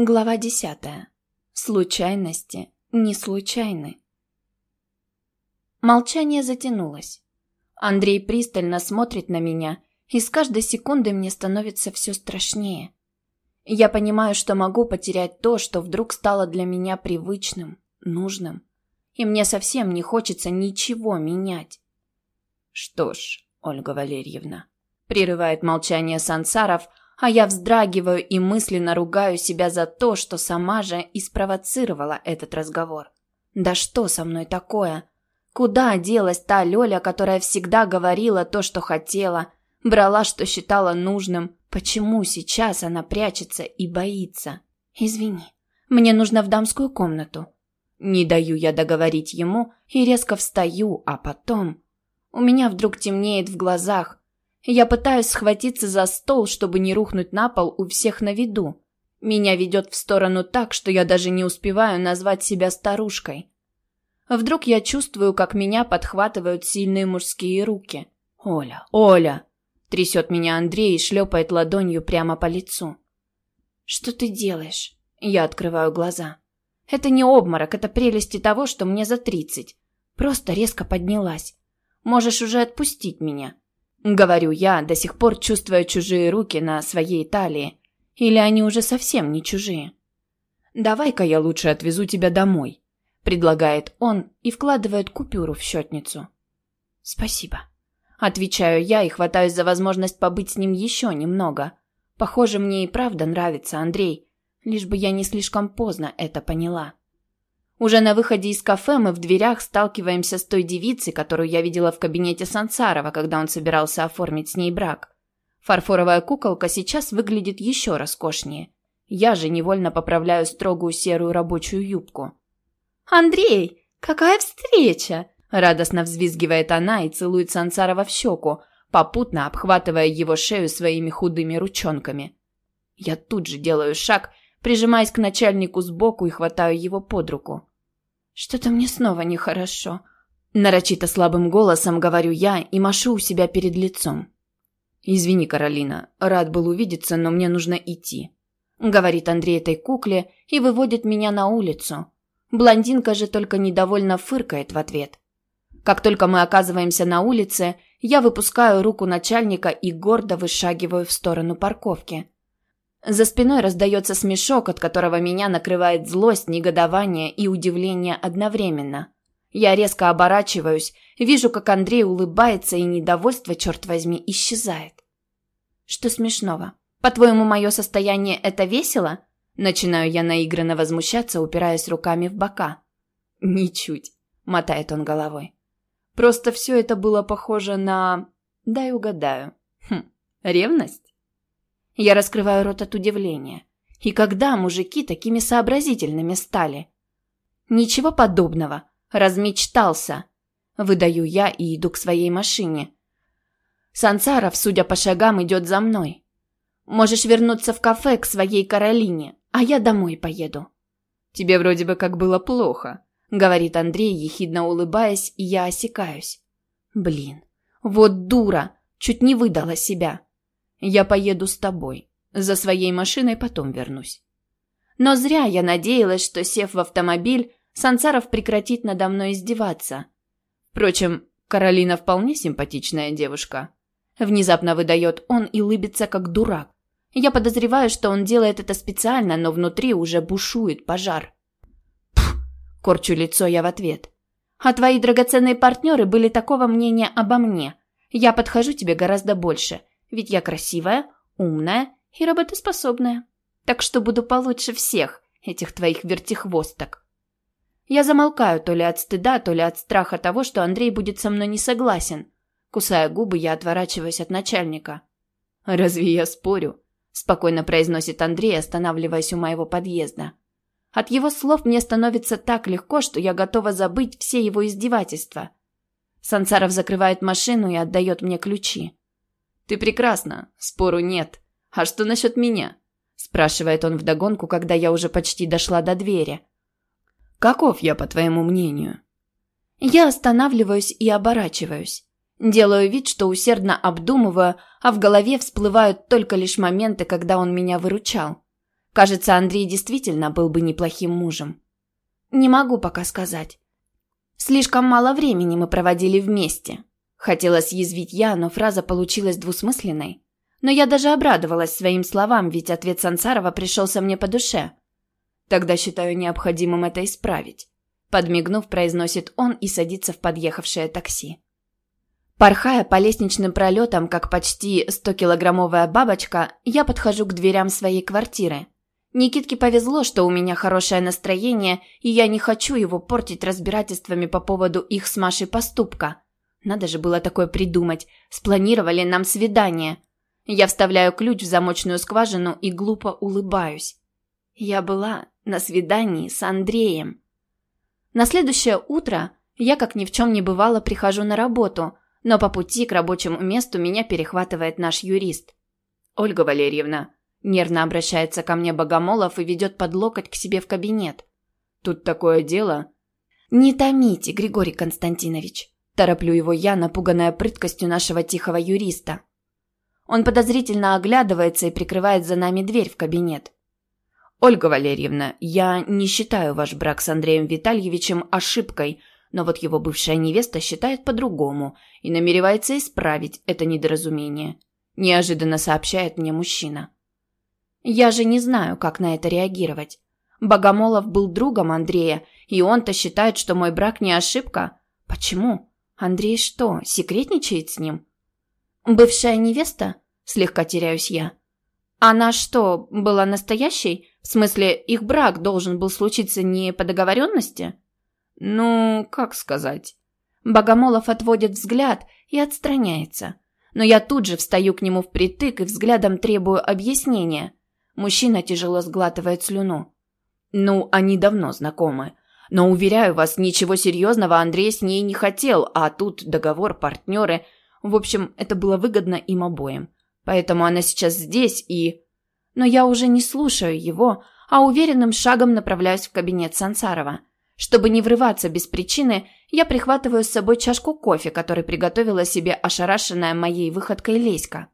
Глава десятая. Случайности не случайны. Молчание затянулось. Андрей пристально смотрит на меня, и с каждой секундой мне становится все страшнее. Я понимаю, что могу потерять то, что вдруг стало для меня привычным, нужным. И мне совсем не хочется ничего менять. Что ж, Ольга Валерьевна, прерывает молчание Сансаров, а я вздрагиваю и мысленно ругаю себя за то, что сама же и спровоцировала этот разговор. Да что со мной такое? Куда делась та Лёля, которая всегда говорила то, что хотела, брала, что считала нужным? Почему сейчас она прячется и боится? Извини, мне нужно в дамскую комнату. Не даю я договорить ему и резко встаю, а потом... У меня вдруг темнеет в глазах, я пытаюсь схватиться за стол, чтобы не рухнуть на пол у всех на виду. Меня ведет в сторону так, что я даже не успеваю назвать себя старушкой. Вдруг я чувствую, как меня подхватывают сильные мужские руки. «Оля! Оля!» Трясет меня Андрей и шлепает ладонью прямо по лицу. «Что ты делаешь?» Я открываю глаза. Это не обморок, это прелести того, что мне за тридцать. Просто резко поднялась. Можешь уже отпустить меня. Говорю я, до сих пор чувствуя чужие руки на своей талии. Или они уже совсем не чужие? «Давай-ка я лучше отвезу тебя домой», – предлагает он и вкладывает купюру в счетницу. «Спасибо». Отвечаю я и хватаюсь за возможность побыть с ним еще немного. Похоже, мне и правда нравится Андрей, лишь бы я не слишком поздно это поняла. Уже на выходе из кафе мы в дверях сталкиваемся с той девицей, которую я видела в кабинете Сансарова, когда он собирался оформить с ней брак. Фарфоровая куколка сейчас выглядит еще роскошнее. Я же невольно поправляю строгую серую рабочую юбку. «Андрей, какая встреча!» Радостно взвизгивает она и целует Сансарова в щеку, попутно обхватывая его шею своими худыми ручонками. Я тут же делаю шаг, прижимаясь к начальнику сбоку и хватаю его под руку. Что-то мне снова нехорошо. Нарочито слабым голосом говорю я и машу у себя перед лицом. «Извини, Каролина, рад был увидеться, но мне нужно идти», — говорит Андрей этой кукле и выводит меня на улицу. Блондинка же только недовольно фыркает в ответ. Как только мы оказываемся на улице, я выпускаю руку начальника и гордо вышагиваю в сторону парковки. За спиной раздается смешок, от которого меня накрывает злость, негодование и удивление одновременно. Я резко оборачиваюсь, вижу, как Андрей улыбается, и недовольство, черт возьми, исчезает. Что смешного? По-твоему, мое состояние – это весело? Начинаю я наигранно возмущаться, упираясь руками в бока. Ничуть, мотает он головой. Просто все это было похоже на... Дай угадаю. Хм, ревность? Я раскрываю рот от удивления. И когда мужики такими сообразительными стали? Ничего подобного. Размечтался. Выдаю я и иду к своей машине. Сансаров, судя по шагам, идет за мной. Можешь вернуться в кафе к своей Каролине, а я домой поеду. Тебе вроде бы как было плохо, говорит Андрей, ехидно улыбаясь, и я осекаюсь. Блин, вот дура, чуть не выдала себя. Я поеду с тобой. За своей машиной потом вернусь. Но зря я надеялась, что, сев в автомобиль, Сансаров прекратит надо мной издеваться. Впрочем, Каролина вполне симпатичная девушка. Внезапно выдает он и лыбится, как дурак. Я подозреваю, что он делает это специально, но внутри уже бушует пожар. Пф, корчу лицо я в ответ. А твои драгоценные партнеры были такого мнения обо мне. Я подхожу тебе гораздо больше. Ведь я красивая, умная и работоспособная. Так что буду получше всех этих твоих вертихвосток. Я замолкаю то ли от стыда, то ли от страха того, что Андрей будет со мной не согласен. Кусая губы, я отворачиваюсь от начальника. «Разве я спорю?» – спокойно произносит Андрей, останавливаясь у моего подъезда. От его слов мне становится так легко, что я готова забыть все его издевательства. Сансаров закрывает машину и отдает мне ключи. «Ты прекрасна, спору нет. А что насчет меня?» спрашивает он вдогонку, когда я уже почти дошла до двери. «Каков я, по твоему мнению?» Я останавливаюсь и оборачиваюсь. Делаю вид, что усердно обдумываю, а в голове всплывают только лишь моменты, когда он меня выручал. Кажется, Андрей действительно был бы неплохим мужем. Не могу пока сказать. Слишком мало времени мы проводили вместе. Хотела съязвить я, но фраза получилась двусмысленной. Но я даже обрадовалась своим словам, ведь ответ Сансарова пришелся мне по душе. Тогда считаю необходимым это исправить. Подмигнув, произносит он и садится в подъехавшее такси. Порхая по лестничным пролетам, как почти 100-килограммовая бабочка, я подхожу к дверям своей квартиры. Никитке повезло, что у меня хорошее настроение, и я не хочу его портить разбирательствами по поводу их с Машей поступка. Надо же было такое придумать. Спланировали нам свидание. Я вставляю ключ в замочную скважину и глупо улыбаюсь. Я была на свидании с Андреем. На следующее утро я, как ни в чем не бывало, прихожу на работу – но по пути к рабочему месту меня перехватывает наш юрист. «Ольга Валерьевна», нервно обращается ко мне Богомолов и ведет под локоть к себе в кабинет. «Тут такое дело...» «Не томите, Григорий Константинович», тороплю его я, напуганная прыткостью нашего тихого юриста. Он подозрительно оглядывается и прикрывает за нами дверь в кабинет. «Ольга Валерьевна, я не считаю ваш брак с Андреем Витальевичем ошибкой, но вот его бывшая невеста считает по-другому и намеревается исправить это недоразумение. Неожиданно сообщает мне мужчина. Я же не знаю, как на это реагировать. Богомолов был другом Андрея, и он-то считает, что мой брак не ошибка. Почему? Андрей что, секретничает с ним? Бывшая невеста? Слегка теряюсь я. Она что, была настоящей? В смысле, их брак должен был случиться не по договоренности? Ну, как сказать? Богомолов отводит взгляд и отстраняется. Но я тут же встаю к нему впритык и взглядом требую объяснения. Мужчина тяжело сглатывает слюну. Ну, они давно знакомы. Но, уверяю вас, ничего серьезного Андрей с ней не хотел, а тут договор, партнеры. В общем, это было выгодно им обоим. Поэтому она сейчас здесь и... Но я уже не слушаю его, а уверенным шагом направляюсь в кабинет Сансарова. Чтобы не врываться без причины, я прихватываю с собой чашку кофе, который приготовила себе ошарашенная моей выходкой Леська.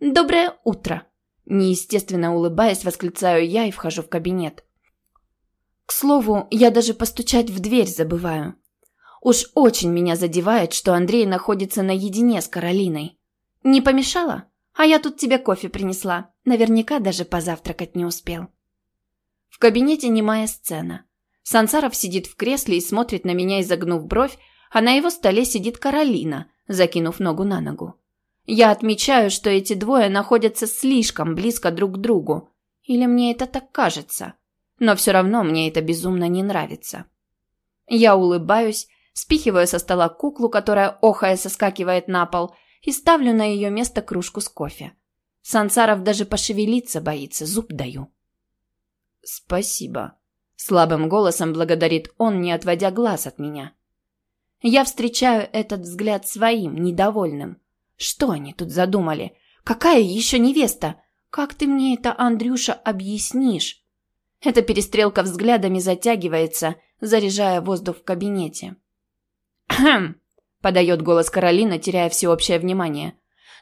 «Доброе утро!» Неестественно улыбаясь, восклицаю я и вхожу в кабинет. К слову, я даже постучать в дверь забываю. Уж очень меня задевает, что Андрей находится наедине с Каролиной. Не помешала? А я тут тебе кофе принесла. Наверняка даже позавтракать не успел. В кабинете немая сцена. Сансаров сидит в кресле и смотрит на меня, изогнув бровь, а на его столе сидит Каролина, закинув ногу на ногу. Я отмечаю, что эти двое находятся слишком близко друг к другу. Или мне это так кажется? Но все равно мне это безумно не нравится. Я улыбаюсь, спихиваю со стола куклу, которая охая соскакивает на пол, и ставлю на ее место кружку с кофе. Сансаров даже пошевелиться боится, зуб даю. «Спасибо», Слабым голосом благодарит он, не отводя глаз от меня. Я встречаю этот взгляд своим, недовольным. Что они тут задумали? Какая еще невеста? Как ты мне это, Андрюша, объяснишь? Эта перестрелка взглядами затягивается, заряжая воздух в кабинете. «Хм!» – подает голос Каролина, теряя всеобщее внимание.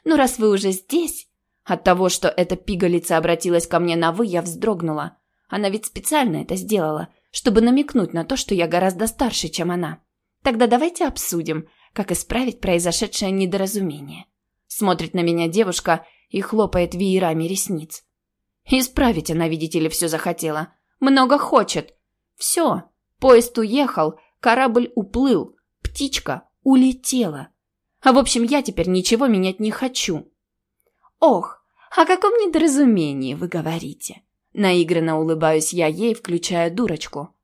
«Ну, раз вы уже здесь...» От того, что эта пигалица обратилась ко мне на «вы», я вздрогнула. Она ведь специально это сделала, чтобы намекнуть на то, что я гораздо старше, чем она. Тогда давайте обсудим, как исправить произошедшее недоразумение. Смотрит на меня девушка и хлопает веерами ресниц. Исправить она, видите ли, все захотела. Много хочет. Все. Поезд уехал, корабль уплыл, птичка улетела. А в общем, я теперь ничего менять не хочу. Ох, о каком недоразумении вы говорите? Наигранно улыбаюсь я ей, включая дурочку.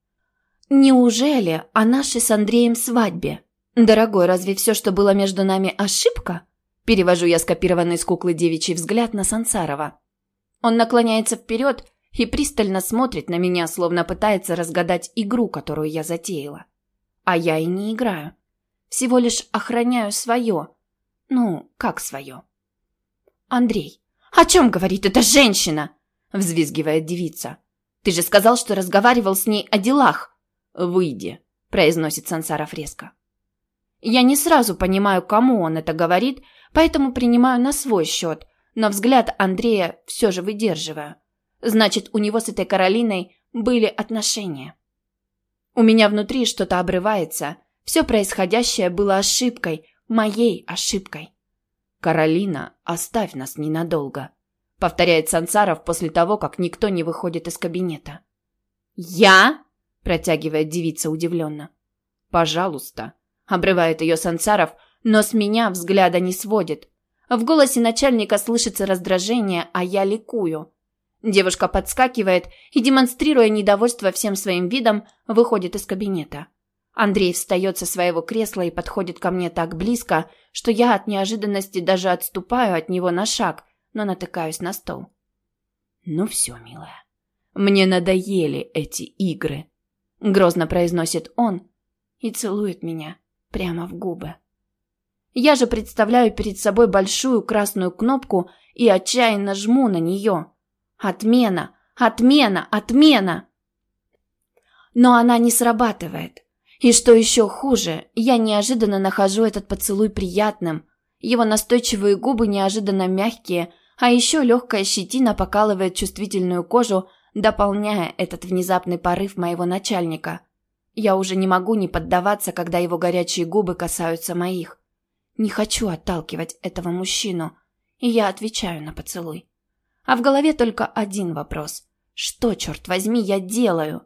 «Неужели о нашей с Андреем свадьбе? Дорогой, разве все, что было между нами, ошибка?» Перевожу я скопированный с куклы девичий взгляд на Сансарова. Он наклоняется вперед и пристально смотрит на меня, словно пытается разгадать игру, которую я затеяла. А я и не играю. Всего лишь охраняю свое. Ну, как свое? Андрей, о чем говорит эта женщина? – взвизгивает девица. «Ты же сказал, что разговаривал с ней о делах!» «Выйди», – произносит Сансаров резко. Я не сразу понимаю, кому он это говорит, поэтому принимаю на свой счет, но взгляд Андрея все же выдерживаю. Значит, у него с этой Каролиной были отношения. У меня внутри что-то обрывается. Все происходящее было ошибкой, моей ошибкой. «Каролина, оставь нас ненадолго», — повторяет Сансаров после того, как никто не выходит из кабинета. «Я?» — протягивает девица удивленно. «Пожалуйста», — обрывает ее Сансаров, но с меня взгляда не сводит. В голосе начальника слышится раздражение, а я ликую. Девушка подскакивает и, демонстрируя недовольство всем своим видом, выходит из кабинета. Андрей встает со своего кресла и подходит ко мне так близко, что я от неожиданности даже отступаю от него на шаг, но натыкаюсь на стол. «Ну все, милая, мне надоели эти игры», — грозно произносит он и целует меня прямо в губы. Я же представляю перед собой большую красную кнопку и отчаянно жму на нее. Отмена! Отмена! Отмена! Но она не срабатывает. И что еще хуже, я неожиданно нахожу этот поцелуй приятным. Его настойчивые губы неожиданно мягкие, а еще легкая щетина покалывает чувствительную кожу, дополняя этот внезапный порыв моего начальника. Я уже не могу не поддаваться, когда его горячие губы касаются моих. Не хочу отталкивать этого мужчину, и я отвечаю на поцелуй. А в голове только один вопрос. Что, черт возьми, я делаю?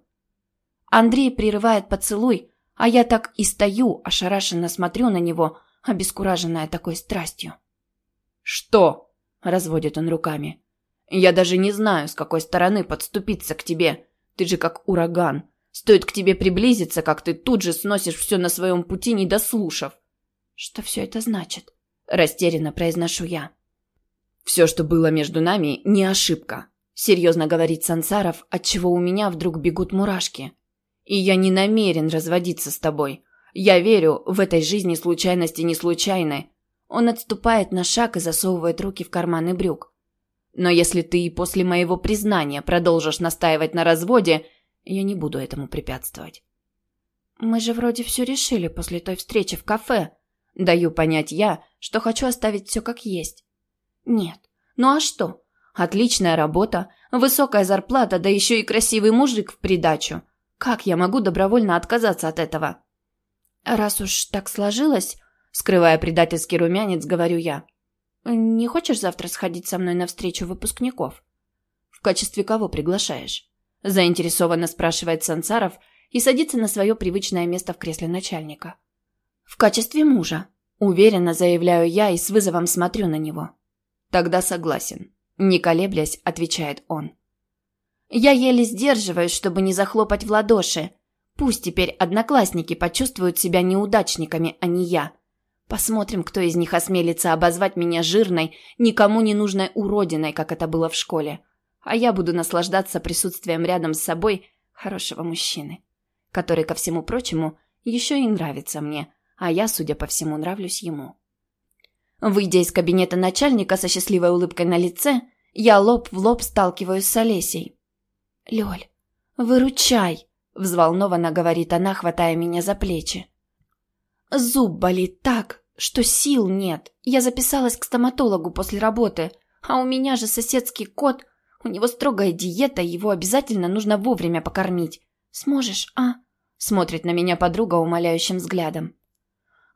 Андрей прерывает поцелуй, а я так и стою, ошарашенно смотрю на него, обескураженная такой страстью. «Что?» – разводит он руками. «Я даже не знаю, с какой стороны подступиться к тебе. Ты же как ураган. Стоит к тебе приблизиться, как ты тут же сносишь все на своем пути, не дослушав». «Что все это значит?» – растерянно произношу я. «Все, что было между нами, не ошибка», – серьезно говорит Сансаров, отчего у меня вдруг бегут мурашки. И я не намерен разводиться с тобой. Я верю, в этой жизни случайности не случайны. Он отступает на шаг и засовывает руки в карманы брюк. Но если ты и после моего признания продолжишь настаивать на разводе, я не буду этому препятствовать. Мы же вроде все решили после той встречи в кафе. Даю понять я, что хочу оставить все как есть. Нет. Ну а что? Отличная работа, высокая зарплата, да еще и красивый мужик в придачу – как я могу добровольно отказаться от этого? Раз уж так сложилось, скрывая предательский румянец, говорю я. Не хочешь завтра сходить со мной на встречу выпускников? В качестве кого приглашаешь? Заинтересованно спрашивает Сансаров и садится на свое привычное место в кресле начальника. В качестве мужа. Уверенно заявляю я и с вызовом смотрю на него. Тогда согласен. Не колеблясь, отвечает он. Я еле сдерживаюсь, чтобы не захлопать в ладоши. Пусть теперь одноклассники почувствуют себя неудачниками, а не я. Посмотрим, кто из них осмелится обозвать меня жирной, никому не нужной уродиной, как это было в школе. А я буду наслаждаться присутствием рядом с собой хорошего мужчины, который, ко всему прочему, еще и нравится мне, а я, судя по всему, нравлюсь ему. Выйдя из кабинета начальника со счастливой улыбкой на лице, я лоб в лоб сталкиваюсь с Олесей. «Лёль, выручай!» – взволнованно говорит она, хватая меня за плечи. «Зуб болит так, что сил нет. Я записалась к стоматологу после работы, а у меня же соседский кот. У него строгая диета, его обязательно нужно вовремя покормить. Сможешь, а?» – смотрит на меня подруга умоляющим взглядом.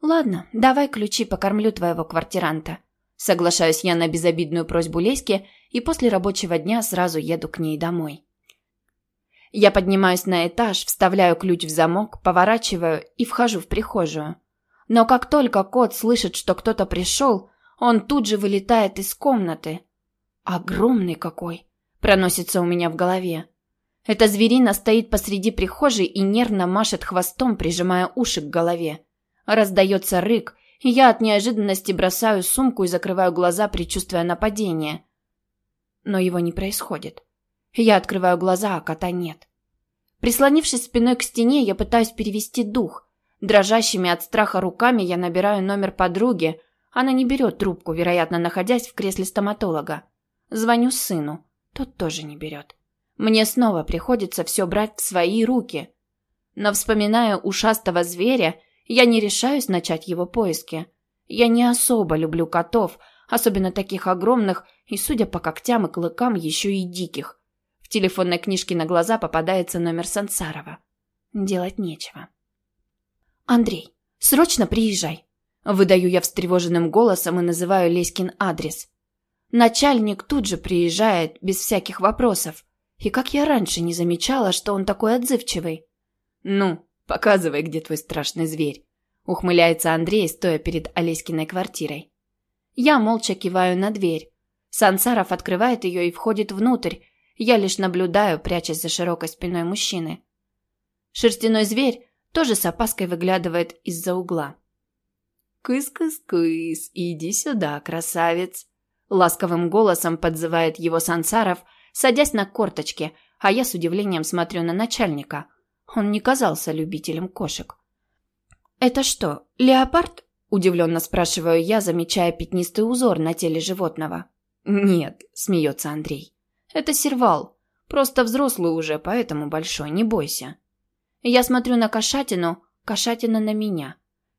«Ладно, давай ключи, покормлю твоего квартиранта». Соглашаюсь я на безобидную просьбу Леськи и после рабочего дня сразу еду к ней домой. Я поднимаюсь на этаж, вставляю ключ в замок, поворачиваю и вхожу в прихожую. Но как только кот слышит, что кто-то пришел, он тут же вылетает из комнаты. Огромный какой! Проносится у меня в голове. Эта зверина стоит посреди прихожей и нервно машет хвостом, прижимая уши к голове. Раздается рык, и я от неожиданности бросаю сумку и закрываю глаза, предчувствуя нападение. Но его не происходит. Я открываю глаза, а кота нет. Прислонившись спиной к стене, я пытаюсь перевести дух. Дрожащими от страха руками я набираю номер подруги. Она не берет трубку, вероятно, находясь в кресле стоматолога. Звоню сыну. Тот тоже не берет. Мне снова приходится все брать в свои руки. Но вспоминая ушастого зверя, я не решаюсь начать его поиски. Я не особо люблю котов, особенно таких огромных и, судя по когтям и клыкам, еще и диких. В телефонной книжке на глаза попадается номер Сансарова. Делать нечего. «Андрей, срочно приезжай!» Выдаю я встревоженным голосом и называю Леськин адрес. Начальник тут же приезжает, без всяких вопросов. И как я раньше не замечала, что он такой отзывчивый. «Ну, показывай, где твой страшный зверь», — ухмыляется Андрей, стоя перед Олеськиной квартирой. Я молча киваю на дверь. Сансаров открывает ее и входит внутрь. Я лишь наблюдаю, прячась за широкой спиной мужчины. Шерстяной зверь тоже с опаской выглядывает из-за угла. «Кыс-кыс-кыс, иди сюда, красавец!» Ласковым голосом подзывает его Сансаров, садясь на корточки, а я с удивлением смотрю на начальника. Он не казался любителем кошек. «Это что, леопард?» – удивленно спрашиваю я, замечая пятнистый узор на теле животного. «Нет», – смеется Андрей. «Это сервал. Просто взрослый уже, поэтому большой, не бойся». Я смотрю на кошатину, кошатина на меня.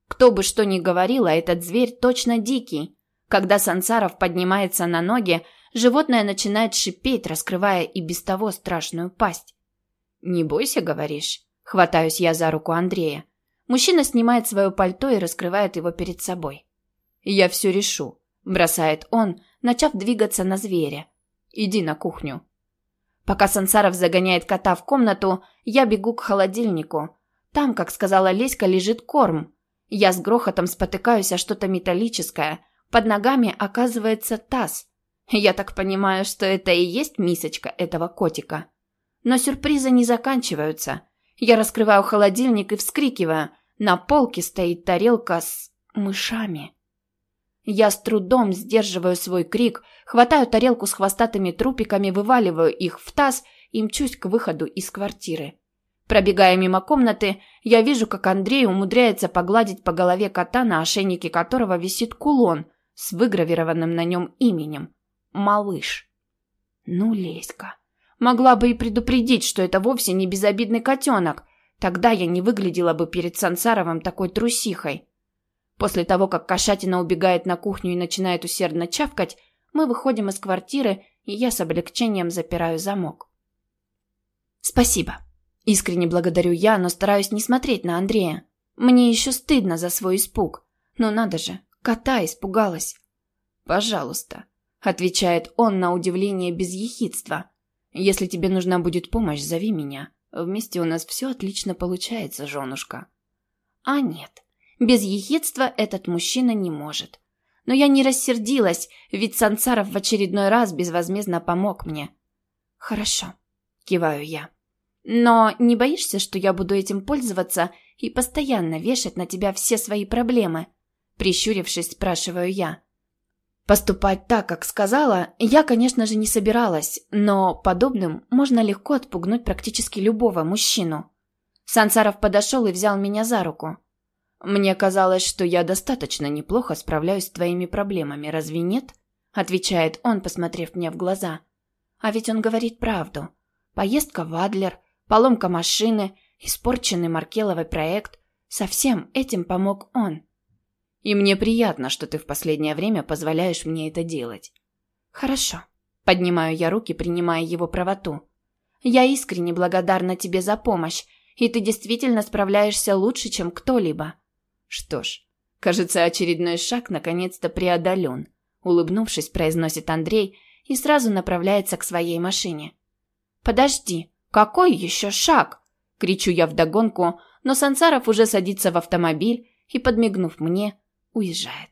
Кто бы что ни говорил, а этот зверь точно дикий. Когда Сансаров поднимается на ноги, животное начинает шипеть, раскрывая и без того страшную пасть. «Не бойся, говоришь?» Хватаюсь я за руку Андрея. Мужчина снимает свое пальто и раскрывает его перед собой. «Я все решу», – бросает он, начав двигаться на зверя. «Иди на кухню». Пока Сансаров загоняет кота в комнату, я бегу к холодильнику. Там, как сказала Леська, лежит корм. Я с грохотом спотыкаюсь о что-то металлическое. Под ногами оказывается таз. Я так понимаю, что это и есть мисочка этого котика. Но сюрпризы не заканчиваются. Я раскрываю холодильник и вскрикиваю. На полке стоит тарелка с мышами. Я с трудом сдерживаю свой крик, хватаю тарелку с хвостатыми трупиками, вываливаю их в таз и мчусь к выходу из квартиры. Пробегая мимо комнаты, я вижу, как Андрей умудряется погладить по голове кота, на ошейнике которого висит кулон с выгравированным на нем именем – «Малыш». Ну, Леська. Могла бы и предупредить, что это вовсе не безобидный котенок. Тогда я не выглядела бы перед Сансаровым такой трусихой. После того, как кошатина убегает на кухню и начинает усердно чавкать, мы выходим из квартиры, и я с облегчением запираю замок. «Спасибо. Искренне благодарю я, но стараюсь не смотреть на Андрея. Мне еще стыдно за свой испуг. Но надо же, кота испугалась». «Пожалуйста», — отвечает он на удивление без ехидства. «Если тебе нужна будет помощь, зови меня. Вместе у нас все отлично получается, женушка». «А нет, без ехидства этот мужчина не может. Но я не рассердилась, ведь Сансаров в очередной раз безвозмездно помог мне. «Хорошо», — киваю я. «Но не боишься, что я буду этим пользоваться и постоянно вешать на тебя все свои проблемы?» Прищурившись, спрашиваю я. Поступать так, как сказала, я, конечно же, не собиралась, но подобным можно легко отпугнуть практически любого мужчину. Сансаров подошел и взял меня за руку. «Мне казалось, что я достаточно неплохо справляюсь с твоими проблемами, разве нет?» Отвечает он, посмотрев мне в глаза. А ведь он говорит правду. Поездка в Адлер, поломка машины, испорченный Маркеловый проект. Со всем этим помог он. И мне приятно, что ты в последнее время позволяешь мне это делать. Хорошо. Поднимаю я руки, принимая его правоту. Я искренне благодарна тебе за помощь, и ты действительно справляешься лучше, чем кто-либо. Что ж, кажется, очередной шаг наконец-то преодолен. Улыбнувшись, произносит Андрей и сразу направляется к своей машине. «Подожди, какой еще шаг?» Кричу я вдогонку, но Сансаров уже садится в автомобиль и, подмигнув мне, уезжает.